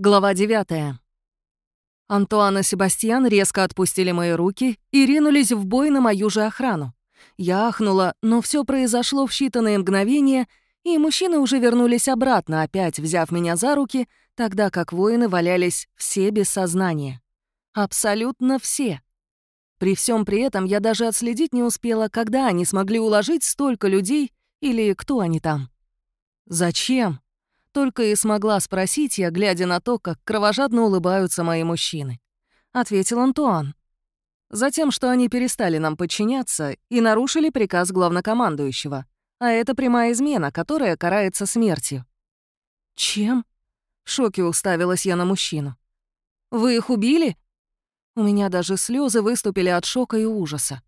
Глава 9. Антуан и Себастьян резко отпустили мои руки и ринулись в бой на мою же охрану. Я ахнула, но все произошло в считанные мгновения, и мужчины уже вернулись обратно, опять взяв меня за руки, тогда как воины валялись все без сознания. Абсолютно все. При всем при этом я даже отследить не успела, когда они смогли уложить столько людей или кто они там. Зачем? Только и смогла спросить я, глядя на то, как кровожадно улыбаются мои мужчины. Ответил Антуан. Затем, что они перестали нам подчиняться и нарушили приказ главнокомандующего. А это прямая измена, которая карается смертью. «Чем?» — в шоке уставилась я на мужчину. «Вы их убили?» У меня даже слезы выступили от шока и ужаса.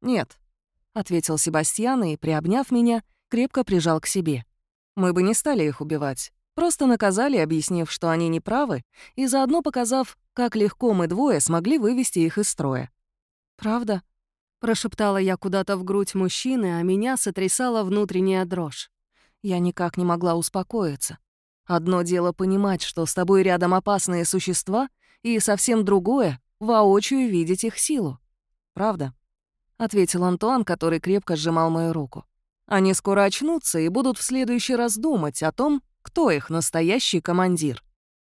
«Нет», — ответил Себастьян и, приобняв меня, крепко прижал к себе. Мы бы не стали их убивать. Просто наказали, объяснив, что они неправы, и заодно показав, как легко мы двое смогли вывести их из строя. «Правда?» — прошептала я куда-то в грудь мужчины, а меня сотрясала внутренняя дрожь. Я никак не могла успокоиться. Одно дело понимать, что с тобой рядом опасные существа, и совсем другое — воочию видеть их силу. «Правда?» — ответил Антуан, который крепко сжимал мою руку. Они скоро очнутся и будут в следующий раз думать о том, кто их настоящий командир.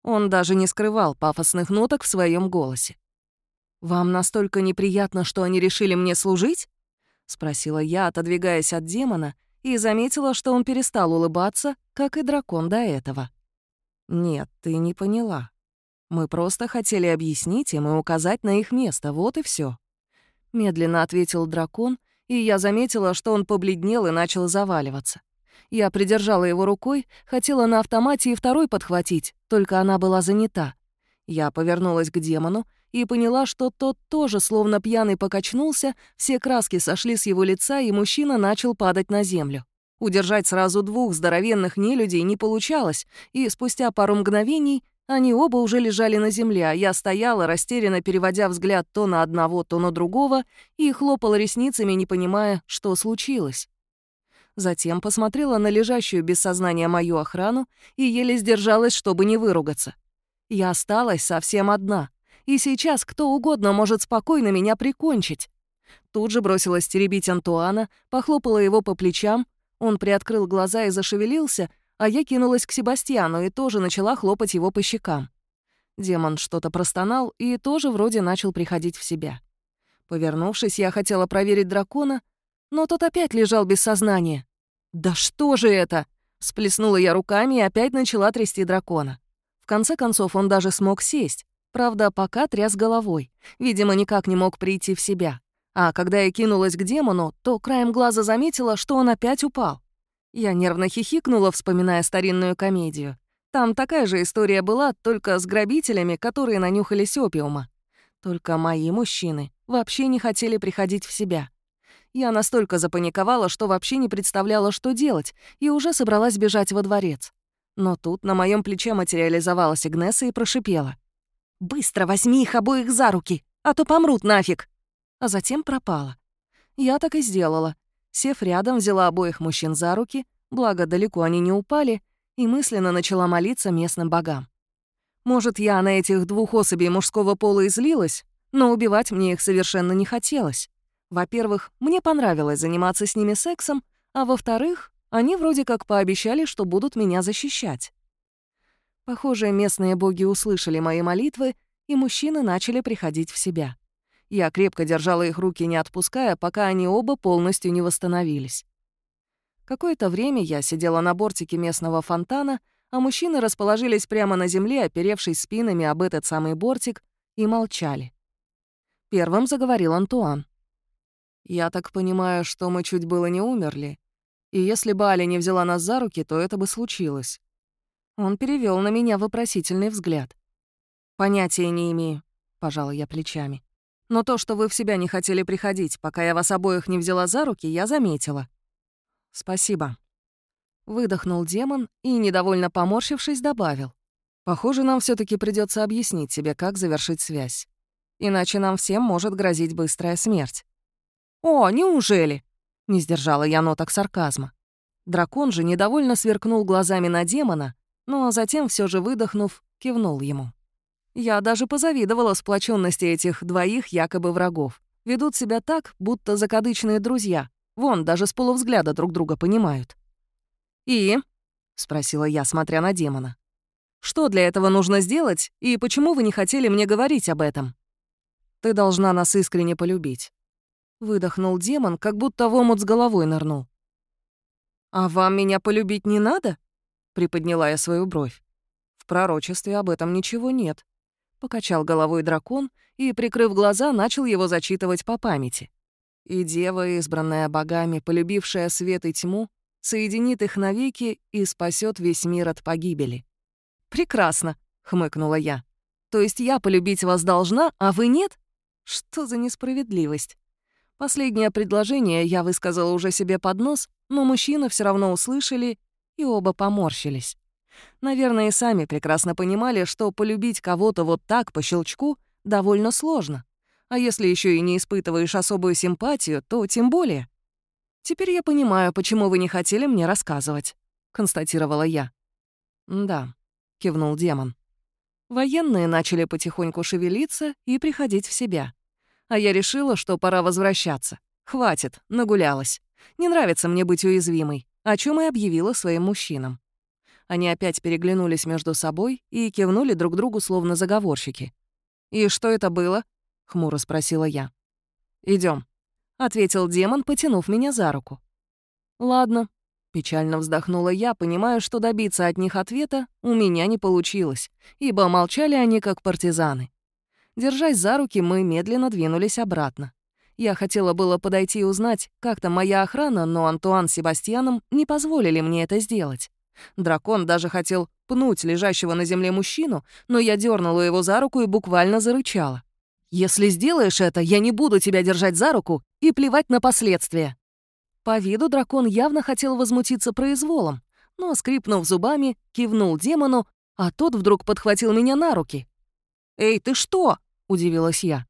Он даже не скрывал пафосных ноток в своем голосе. «Вам настолько неприятно, что они решили мне служить?» — спросила я, отодвигаясь от демона, и заметила, что он перестал улыбаться, как и дракон до этого. «Нет, ты не поняла. Мы просто хотели объяснить им и указать на их место, вот и все. Медленно ответил дракон, и я заметила, что он побледнел и начал заваливаться. Я придержала его рукой, хотела на автомате и второй подхватить, только она была занята. Я повернулась к демону и поняла, что тот тоже словно пьяный покачнулся, все краски сошли с его лица, и мужчина начал падать на землю. Удержать сразу двух здоровенных нелюдей не получалось, и спустя пару мгновений они оба уже лежали на земле, а я стояла, растерянно переводя взгляд то на одного, то на другого, и хлопала ресницами, не понимая, что случилось. Затем посмотрела на лежащую без сознания мою охрану и еле сдержалась, чтобы не выругаться. Я осталась совсем одна, и сейчас кто угодно может спокойно меня прикончить. Тут же бросилась теребить Антуана, похлопала его по плечам, он приоткрыл глаза и зашевелился — а я кинулась к Себастьяну и тоже начала хлопать его по щекам. Демон что-то простонал и тоже вроде начал приходить в себя. Повернувшись, я хотела проверить дракона, но тот опять лежал без сознания. «Да что же это?» — сплеснула я руками и опять начала трясти дракона. В конце концов, он даже смог сесть. Правда, пока тряс головой. Видимо, никак не мог прийти в себя. А когда я кинулась к демону, то краем глаза заметила, что он опять упал. Я нервно хихикнула, вспоминая старинную комедию. Там такая же история была, только с грабителями, которые нанюхались опиума. Только мои мужчины вообще не хотели приходить в себя. Я настолько запаниковала, что вообще не представляла, что делать, и уже собралась бежать во дворец. Но тут на моем плече материализовалась Игнеса и прошипела. «Быстро возьми их обоих за руки, а то помрут нафиг!» А затем пропала. Я так и сделала. Сев рядом, взяла обоих мужчин за руки, благо далеко они не упали, и мысленно начала молиться местным богам. Может, я на этих двух особей мужского пола излилась, но убивать мне их совершенно не хотелось. Во-первых, мне понравилось заниматься с ними сексом, а во-вторых, они вроде как пообещали, что будут меня защищать. Похоже, местные боги услышали мои молитвы, и мужчины начали приходить в себя. Я крепко держала их руки, не отпуская, пока они оба полностью не восстановились. Какое-то время я сидела на бортике местного фонтана, а мужчины расположились прямо на земле, оперевшись спинами об этот самый бортик, и молчали. Первым заговорил Антуан. «Я так понимаю, что мы чуть было не умерли, и если бы Аля не взяла нас за руки, то это бы случилось». Он перевел на меня вопросительный взгляд. «Понятия не имею», — пожала я плечами. Но то, что вы в себя не хотели приходить, пока я вас обоих не взяла за руки, я заметила. Спасибо. Выдохнул демон и, недовольно поморщившись, добавил. Похоже, нам все таки придется объяснить себе, как завершить связь. Иначе нам всем может грозить быстрая смерть. «О, неужели?» — не сдержала я ноток сарказма. Дракон же недовольно сверкнул глазами на демона, но затем все же выдохнув, кивнул ему. Я даже позавидовала сплоченности этих двоих якобы врагов. Ведут себя так, будто закадычные друзья. Вон, даже с полувзгляда друг друга понимают. «И?» — спросила я, смотря на демона. «Что для этого нужно сделать, и почему вы не хотели мне говорить об этом?» «Ты должна нас искренне полюбить». Выдохнул демон, как будто в омут с головой нырнул. «А вам меня полюбить не надо?» — приподняла я свою бровь. «В пророчестве об этом ничего нет». Покачал головой дракон и, прикрыв глаза, начал его зачитывать по памяти. «И дева, избранная богами, полюбившая свет и тьму, соединит их навеки и спасет весь мир от погибели». «Прекрасно», — хмыкнула я. «То есть я полюбить вас должна, а вы нет? Что за несправедливость?» Последнее предложение я высказала уже себе под нос, но мужчины все равно услышали и оба поморщились. Наверное, и сами прекрасно понимали, что полюбить кого-то вот так, по щелчку, довольно сложно. А если еще и не испытываешь особую симпатию, то тем более. «Теперь я понимаю, почему вы не хотели мне рассказывать», — констатировала я. «Да», — кивнул демон. Военные начали потихоньку шевелиться и приходить в себя. А я решила, что пора возвращаться. Хватит, нагулялась. Не нравится мне быть уязвимой, о чем и объявила своим мужчинам. Они опять переглянулись между собой и кивнули друг другу, словно заговорщики. «И что это было?» — хмуро спросила я. Идем, ответил демон, потянув меня за руку. «Ладно», — печально вздохнула я, понимая, что добиться от них ответа у меня не получилось, ибо молчали они как партизаны. Держась за руки, мы медленно двинулись обратно. Я хотела было подойти и узнать, как там моя охрана, но Антуан с Себастьяном не позволили мне это сделать. Дракон даже хотел пнуть лежащего на земле мужчину, но я дернула его за руку и буквально зарычала. «Если сделаешь это, я не буду тебя держать за руку и плевать на последствия». По виду дракон явно хотел возмутиться произволом, но, скрипнув зубами, кивнул демону, а тот вдруг подхватил меня на руки. «Эй, ты что?» — удивилась я.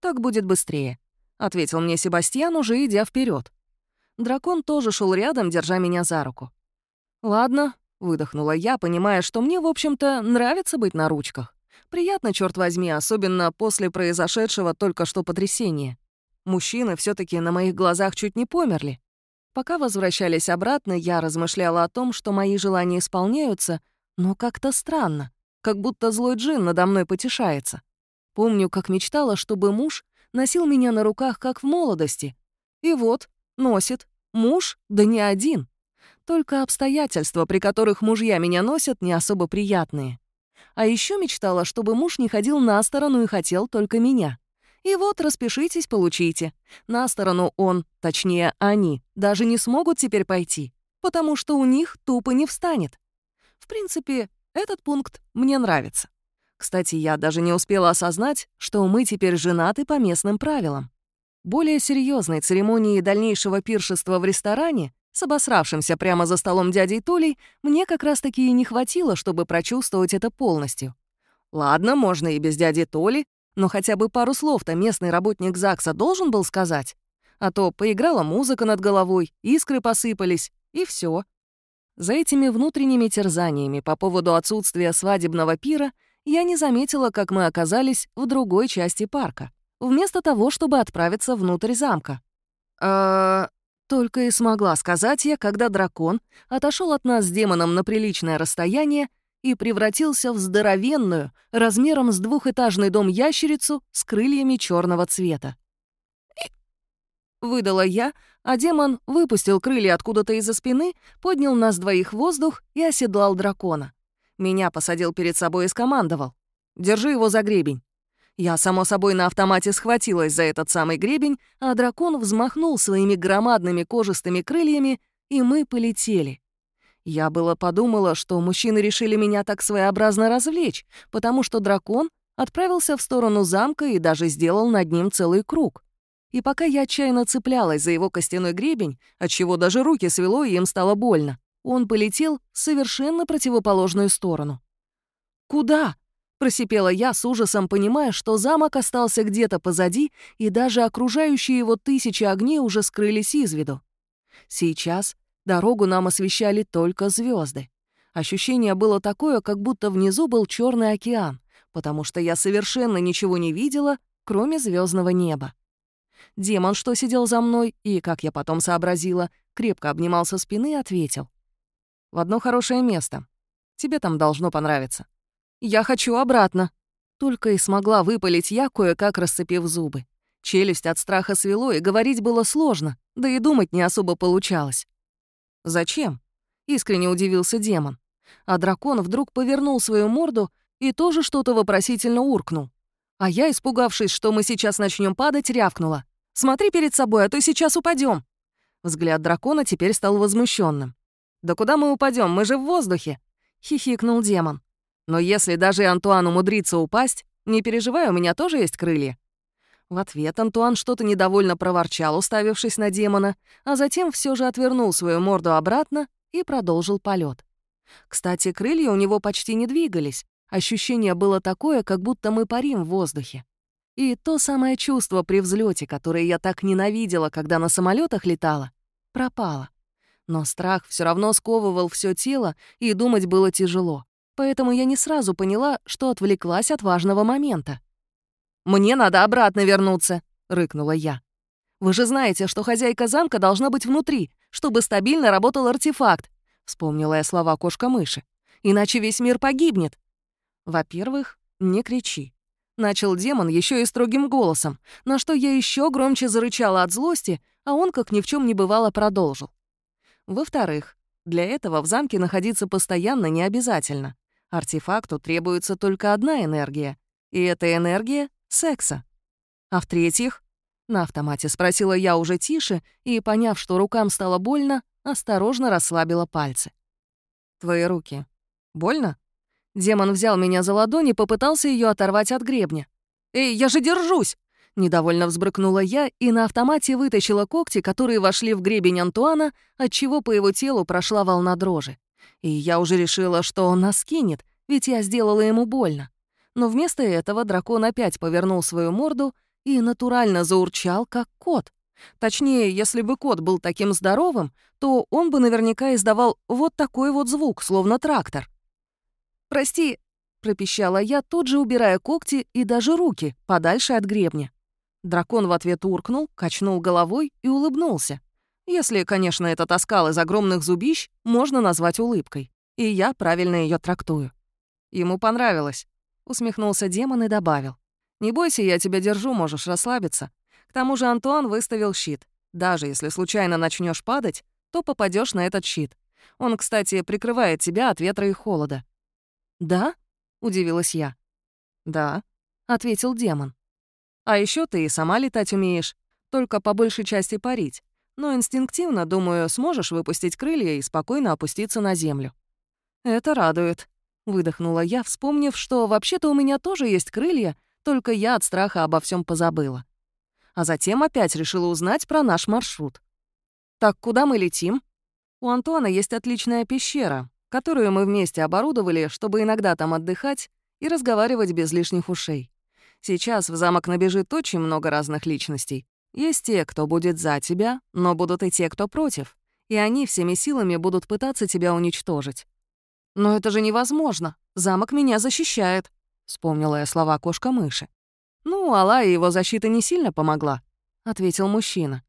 «Так будет быстрее», — ответил мне Себастьян, уже идя вперед. Дракон тоже шел рядом, держа меня за руку. «Ладно», — выдохнула я, понимая, что мне, в общем-то, нравится быть на ручках. Приятно, черт возьми, особенно после произошедшего только что потрясения. Мужчины все таки на моих глазах чуть не померли. Пока возвращались обратно, я размышляла о том, что мои желания исполняются, но как-то странно, как будто злой джин надо мной потешается. Помню, как мечтала, чтобы муж носил меня на руках, как в молодости. И вот, носит. Муж, да не один. Только обстоятельства, при которых мужья меня носят, не особо приятные. А еще мечтала, чтобы муж не ходил на сторону и хотел только меня. И вот, распишитесь, получите. На сторону он, точнее, они, даже не смогут теперь пойти, потому что у них тупо не встанет. В принципе, этот пункт мне нравится. Кстати, я даже не успела осознать, что мы теперь женаты по местным правилам. Более серьезной церемонии дальнейшего пиршества в ресторане с обосравшимся прямо за столом дядей Толей мне как раз-таки и не хватило, чтобы прочувствовать это полностью. Ладно, можно и без дяди Толи, но хотя бы пару слов-то местный работник ЗАГСа должен был сказать. А то поиграла музыка над головой, искры посыпались, и все. За этими внутренними терзаниями по поводу отсутствия свадебного пира я не заметила, как мы оказались в другой части парка, вместо того, чтобы отправиться внутрь замка. «Э, только и смогла сказать я, когда дракон отошел от нас с демоном на приличное расстояние и превратился в здоровенную, размером с двухэтажный дом ящерицу с крыльями черного цвета. Выдала я, а демон выпустил крылья откуда-то из-за спины, поднял нас двоих в воздух и оседлал дракона. Меня посадил перед собой и скомандовал. «Держи его за гребень». Я, само собой, на автомате схватилась за этот самый гребень, а дракон взмахнул своими громадными кожистыми крыльями, и мы полетели. Я было подумала, что мужчины решили меня так своеобразно развлечь, потому что дракон отправился в сторону замка и даже сделал над ним целый круг. И пока я отчаянно цеплялась за его костяной гребень, отчего даже руки свело и им стало больно, он полетел в совершенно противоположную сторону. «Куда?» Просипела я с ужасом, понимая, что замок остался где-то позади, и даже окружающие его тысячи огней уже скрылись из виду. Сейчас дорогу нам освещали только звезды. Ощущение было такое, как будто внизу был черный океан, потому что я совершенно ничего не видела, кроме звездного неба. Демон, что сидел за мной и, как я потом сообразила, крепко обнимал со спины, ответил. «В одно хорошее место. Тебе там должно понравиться». «Я хочу обратно», — только и смогла выпалить я, кое-как расцепив зубы. Челюсть от страха свело, и говорить было сложно, да и думать не особо получалось. «Зачем?» — искренне удивился демон. А дракон вдруг повернул свою морду и тоже что-то вопросительно уркнул. А я, испугавшись, что мы сейчас начнем падать, рявкнула. «Смотри перед собой, а то сейчас упадем. Взгляд дракона теперь стал возмущенным. «Да куда мы упадем? Мы же в воздухе!» — хихикнул демон. «Но если даже Антуан умудрится упасть, не переживай, у меня тоже есть крылья». В ответ Антуан что-то недовольно проворчал, уставившись на демона, а затем все же отвернул свою морду обратно и продолжил полет. Кстати, крылья у него почти не двигались. Ощущение было такое, как будто мы парим в воздухе. И то самое чувство при взлете, которое я так ненавидела, когда на самолетах летала, пропало. Но страх все равно сковывал все тело, и думать было тяжело. Поэтому я не сразу поняла, что отвлеклась от важного момента. «Мне надо обратно вернуться», — рыкнула я. «Вы же знаете, что хозяйка замка должна быть внутри, чтобы стабильно работал артефакт», — вспомнила я слова кошка-мыши. «Иначе весь мир погибнет». «Во-первых, не кричи», — начал демон еще и строгим голосом, на что я еще громче зарычала от злости, а он, как ни в чем не бывало, продолжил. «Во-вторых, для этого в замке находиться постоянно не обязательно. Артефакту требуется только одна энергия, и эта энергия секса. А в-третьих, на автомате спросила я уже тише и, поняв, что рукам стало больно, осторожно расслабила пальцы. «Твои руки. Больно?» Демон взял меня за ладони и попытался ее оторвать от гребня. «Эй, я же держусь!» Недовольно взбрыкнула я и на автомате вытащила когти, которые вошли в гребень Антуана, отчего по его телу прошла волна дрожи. И я уже решила, что он нас кинет, ведь я сделала ему больно. Но вместо этого дракон опять повернул свою морду и натурально заурчал, как кот. Точнее, если бы кот был таким здоровым, то он бы наверняка издавал вот такой вот звук, словно трактор. «Прости», — пропищала я, тут же убирая когти и даже руки подальше от гребня. Дракон в ответ уркнул, качнул головой и улыбнулся. Если, конечно, этот оскал из огромных зубищ можно назвать улыбкой. И я правильно ее трактую. Ему понравилось усмехнулся демон и добавил. «Не бойся, я тебя держу, можешь расслабиться. К тому же Антуан выставил щит. Даже если случайно начнешь падать, то попадешь на этот щит. Он, кстати, прикрывает тебя от ветра и холода». «Да?» — удивилась я. «Да», — ответил демон. «А еще ты и сама летать умеешь, только по большей части парить. Но инстинктивно, думаю, сможешь выпустить крылья и спокойно опуститься на землю». «Это радует», Выдохнула я, вспомнив, что вообще-то у меня тоже есть крылья, только я от страха обо всем позабыла. А затем опять решила узнать про наш маршрут. «Так куда мы летим?» «У Антуана есть отличная пещера, которую мы вместе оборудовали, чтобы иногда там отдыхать и разговаривать без лишних ушей. Сейчас в замок набежит очень много разных личностей. Есть те, кто будет за тебя, но будут и те, кто против. И они всеми силами будут пытаться тебя уничтожить. «Но это же невозможно. Замок меня защищает», — вспомнила я слова кошка-мыши. «Ну, Алла и его защита не сильно помогла», — ответил мужчина.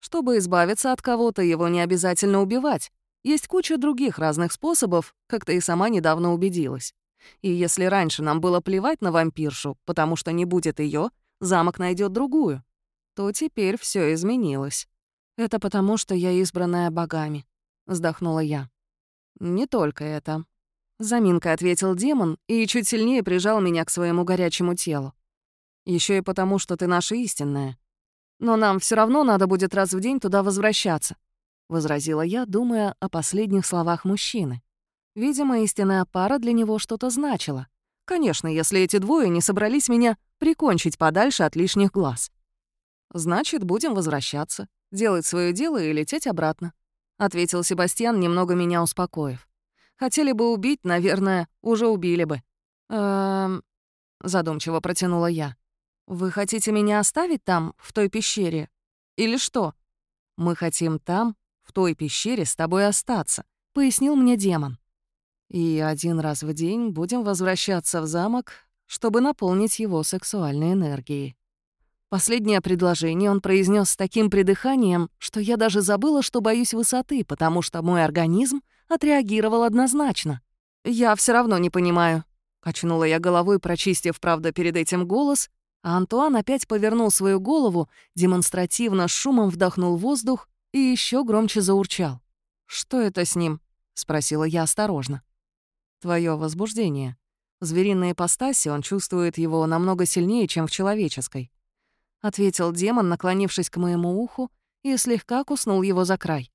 «Чтобы избавиться от кого-то, его не обязательно убивать. Есть куча других разных способов, как ты и сама недавно убедилась. И если раньше нам было плевать на вампиршу, потому что не будет ее, замок найдет другую, то теперь все изменилось. Это потому, что я избранная богами», — вздохнула я. «Не только это». Заминка ответил демон и чуть сильнее прижал меня к своему горячему телу. Еще и потому, что ты наша истинная. Но нам все равно надо будет раз в день туда возвращаться», — возразила я, думая о последних словах мужчины. Видимо, истинная пара для него что-то значила. Конечно, если эти двое не собрались меня прикончить подальше от лишних глаз. «Значит, будем возвращаться, делать свое дело и лететь обратно», — ответил Себастьян, немного меня успокоив. «Хотели бы убить, наверное, уже убили бы». «Эм...» — задумчиво протянула я. «Вы хотите меня оставить там, в той пещере? Или что?» «Мы хотим там, в той пещере, с тобой остаться», — пояснил мне демон. И один раз в день будем возвращаться в замок, чтобы наполнить его сексуальной энергией. Последнее предложение он произнес с таким придыханием, что я даже забыла, что боюсь высоты, потому что мой организм отреагировал однозначно. «Я все равно не понимаю», — качнула я головой, прочистив, правда, перед этим голос, а Антуан опять повернул свою голову, демонстративно с шумом вдохнул воздух и еще громче заурчал. «Что это с ним?» — спросила я осторожно. «Твое возбуждение. В звериной ипостаси он чувствует его намного сильнее, чем в человеческой. — ответил демон, наклонившись к моему уху, и слегка куснул его за край.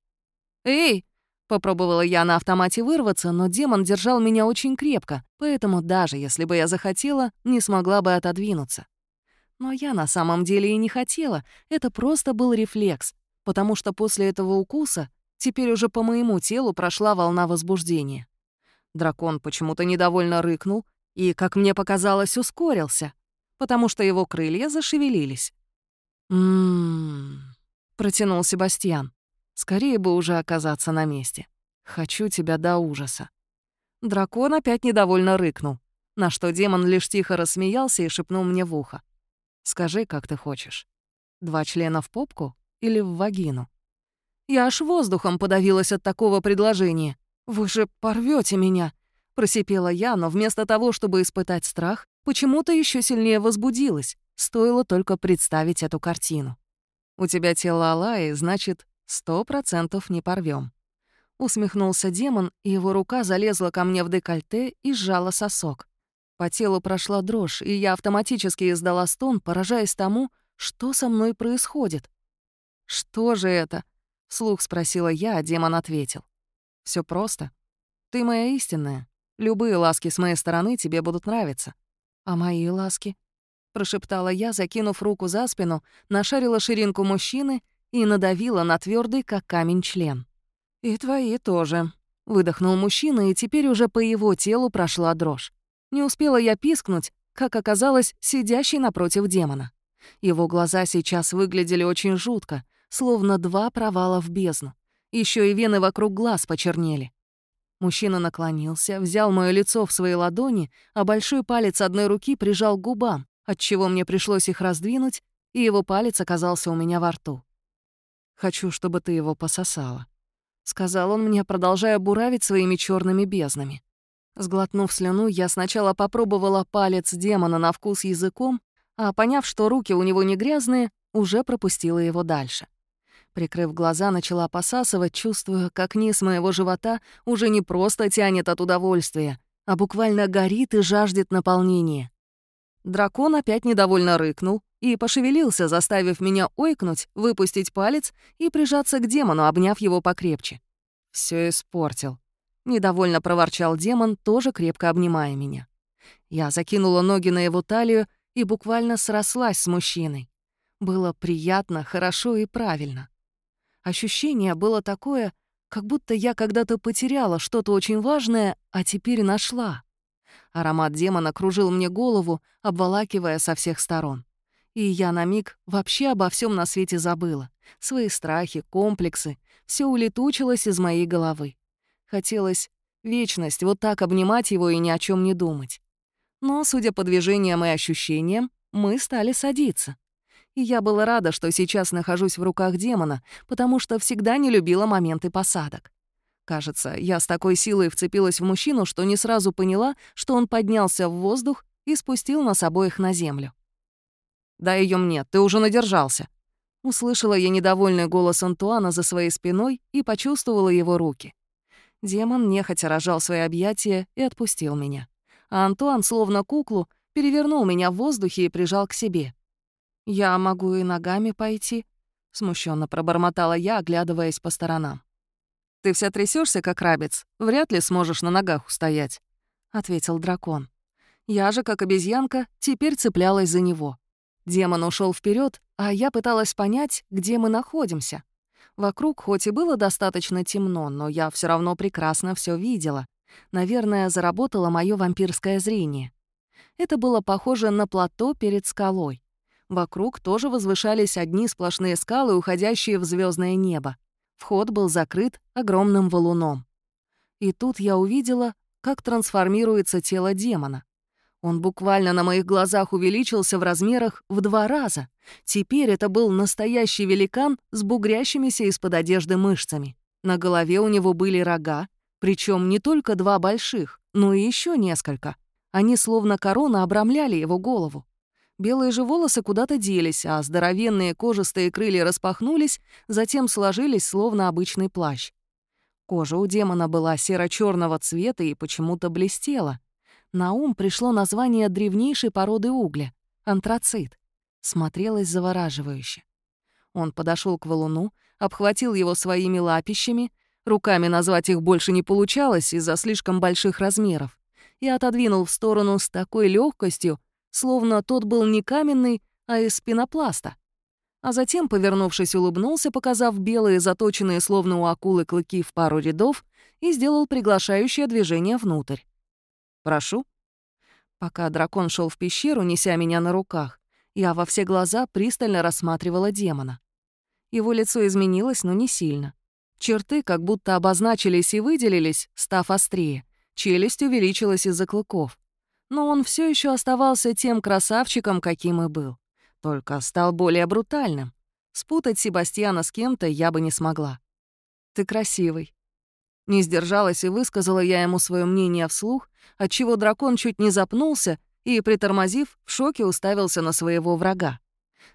«Эй!» — попробовала я на автомате вырваться, но демон держал меня очень крепко, поэтому даже если бы я захотела, не смогла бы отодвинуться. Но я на самом деле и не хотела, это просто был рефлекс, потому что после этого укуса теперь уже по моему телу прошла волна возбуждения. Дракон почему-то недовольно рыкнул и, как мне показалось, ускорился, потому что его крылья зашевелились. «М-м-м», протянул Себастьян. «Скорее бы уже оказаться на месте. Хочу тебя до ужаса». Дракон опять недовольно рыкнул, на что демон лишь тихо рассмеялся и шепнул мне в ухо. «Скажи, как ты хочешь. Два члена в попку или в вагину?» Я аж воздухом подавилась от такого предложения. «Вы же порвете меня!» Просипела я, но вместо того, чтобы испытать страх, почему-то еще сильнее возбудилась, стоило только представить эту картину. «У тебя тело Алаи, значит, сто процентов не порвем. Усмехнулся демон, и его рука залезла ко мне в декольте и сжала сосок. По телу прошла дрожь, и я автоматически издала стон, поражаясь тому, что со мной происходит. «Что же это?» — вслух спросила я, а демон ответил. Все просто. Ты моя истинная. Любые ласки с моей стороны тебе будут нравиться. А мои ласки? Прошептала я, закинув руку за спину, нашарила ширинку мужчины и надавила на твердый, как камень, член. «И твои тоже», — выдохнул мужчина, и теперь уже по его телу прошла дрожь. Не успела я пискнуть, как оказалось, сидящий напротив демона. Его глаза сейчас выглядели очень жутко, словно два провала в бездну. Еще и вены вокруг глаз почернели. Мужчина наклонился, взял моё лицо в свои ладони, а большой палец одной руки прижал к губам, отчего мне пришлось их раздвинуть, и его палец оказался у меня во рту. «Хочу, чтобы ты его пососала», — сказал он мне, продолжая буравить своими черными безднами. Сглотнув слюну, я сначала попробовала палец демона на вкус языком, а поняв, что руки у него не грязные, уже пропустила его дальше. Прикрыв глаза, начала посасывать, чувствуя, как низ моего живота уже не просто тянет от удовольствия, а буквально горит и жаждет наполнения. Дракон опять недовольно рыкнул и пошевелился, заставив меня ойкнуть, выпустить палец и прижаться к демону, обняв его покрепче. Все испортил. Недовольно проворчал демон, тоже крепко обнимая меня. Я закинула ноги на его талию и буквально срослась с мужчиной. Было приятно, хорошо и правильно. Ощущение было такое, как будто я когда-то потеряла что-то очень важное, а теперь нашла. Аромат демона кружил мне голову, обволакивая со всех сторон. И я на миг вообще обо всем на свете забыла. Свои страхи, комплексы — все улетучилось из моей головы. Хотелось вечность вот так обнимать его и ни о чем не думать. Но, судя по движениям и ощущениям, мы стали садиться и я была рада, что сейчас нахожусь в руках демона, потому что всегда не любила моменты посадок. Кажется, я с такой силой вцепилась в мужчину, что не сразу поняла, что он поднялся в воздух и спустил нас обоих на землю. «Дай ее мне, ты уже надержался». Услышала я недовольный голос Антуана за своей спиной и почувствовала его руки. Демон нехотя рожал свои объятия и отпустил меня. А Антуан, словно куклу, перевернул меня в воздухе и прижал к себе. «Я могу и ногами пойти», — смущенно пробормотала я, оглядываясь по сторонам. «Ты вся трясешься, как рабец, вряд ли сможешь на ногах устоять», — ответил дракон. Я же, как обезьянка, теперь цеплялась за него. Демон ушел вперед, а я пыталась понять, где мы находимся. Вокруг хоть и было достаточно темно, но я все равно прекрасно все видела. Наверное, заработало мое вампирское зрение. Это было похоже на плато перед скалой. Вокруг тоже возвышались одни сплошные скалы, уходящие в звездное небо. Вход был закрыт огромным валуном. И тут я увидела, как трансформируется тело демона. Он буквально на моих глазах увеличился в размерах в два раза. Теперь это был настоящий великан с бугрящимися из-под одежды мышцами. На голове у него были рога, причем не только два больших, но и еще несколько. Они словно корона обрамляли его голову. Белые же волосы куда-то делись, а здоровенные кожистые крылья распахнулись, затем сложились, словно обычный плащ. Кожа у демона была серо черного цвета и почему-то блестела. На ум пришло название древнейшей породы угля — антрацит. Смотрелось завораживающе. Он подошел к валуну, обхватил его своими лапищами, руками назвать их больше не получалось из-за слишком больших размеров, и отодвинул в сторону с такой легкостью, словно тот был не каменный, а из пенопласта. А затем, повернувшись, улыбнулся, показав белые, заточенные словно у акулы клыки в пару рядов, и сделал приглашающее движение внутрь. «Прошу». Пока дракон шел в пещеру, неся меня на руках, я во все глаза пристально рассматривала демона. Его лицо изменилось, но не сильно. Черты как будто обозначились и выделились, став острее. Челюсть увеличилась из-за клыков. Но он все еще оставался тем красавчиком, каким и был. Только стал более брутальным. Спутать Себастьяна с кем-то я бы не смогла. «Ты красивый». Не сдержалась и высказала я ему свое мнение вслух, отчего дракон чуть не запнулся и, притормозив, в шоке уставился на своего врага.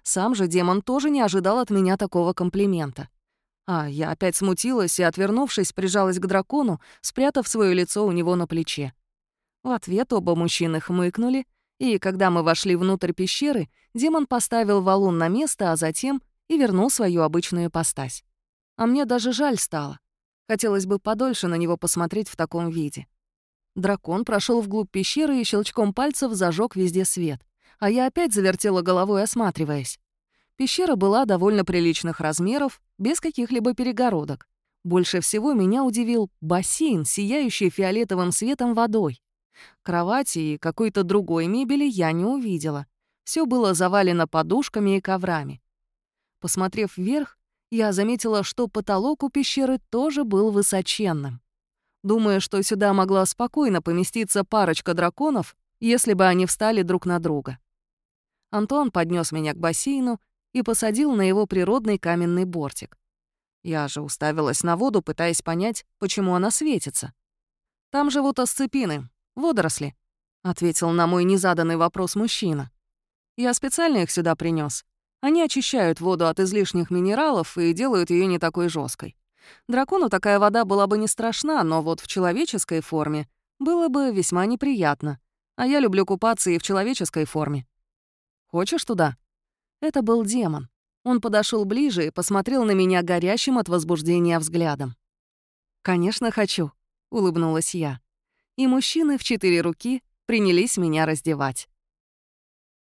Сам же демон тоже не ожидал от меня такого комплимента. А я опять смутилась и, отвернувшись, прижалась к дракону, спрятав свое лицо у него на плече. В ответ оба мужчины хмыкнули, и когда мы вошли внутрь пещеры, демон поставил валун на место, а затем и вернул свою обычную ипостась. А мне даже жаль стало. Хотелось бы подольше на него посмотреть в таком виде. Дракон прошел вглубь пещеры и щелчком пальцев зажег везде свет а я опять завертела головой, осматриваясь. Пещера была довольно приличных размеров, без каких-либо перегородок. Больше всего меня удивил бассейн, сияющий фиолетовым светом водой. Кровати и какой-то другой мебели я не увидела. Все было завалено подушками и коврами. Посмотрев вверх, я заметила, что потолок у пещеры тоже был высоченным. Думая, что сюда могла спокойно поместиться парочка драконов, если бы они встали друг на друга. Антон поднес меня к бассейну и посадил на его природный каменный бортик. Я же уставилась на воду, пытаясь понять, почему она светится. «Там живут асципины, водоросли», — ответил на мой незаданный вопрос мужчина. «Я специально их сюда принес. Они очищают воду от излишних минералов и делают ее не такой жесткой. Дракону такая вода была бы не страшна, но вот в человеческой форме было бы весьма неприятно. А я люблю купаться и в человеческой форме. Хочешь туда?» Это был демон. Он подошел ближе и посмотрел на меня горящим от возбуждения взглядом. «Конечно, хочу», — улыбнулась я. И мужчины в четыре руки принялись меня раздевать.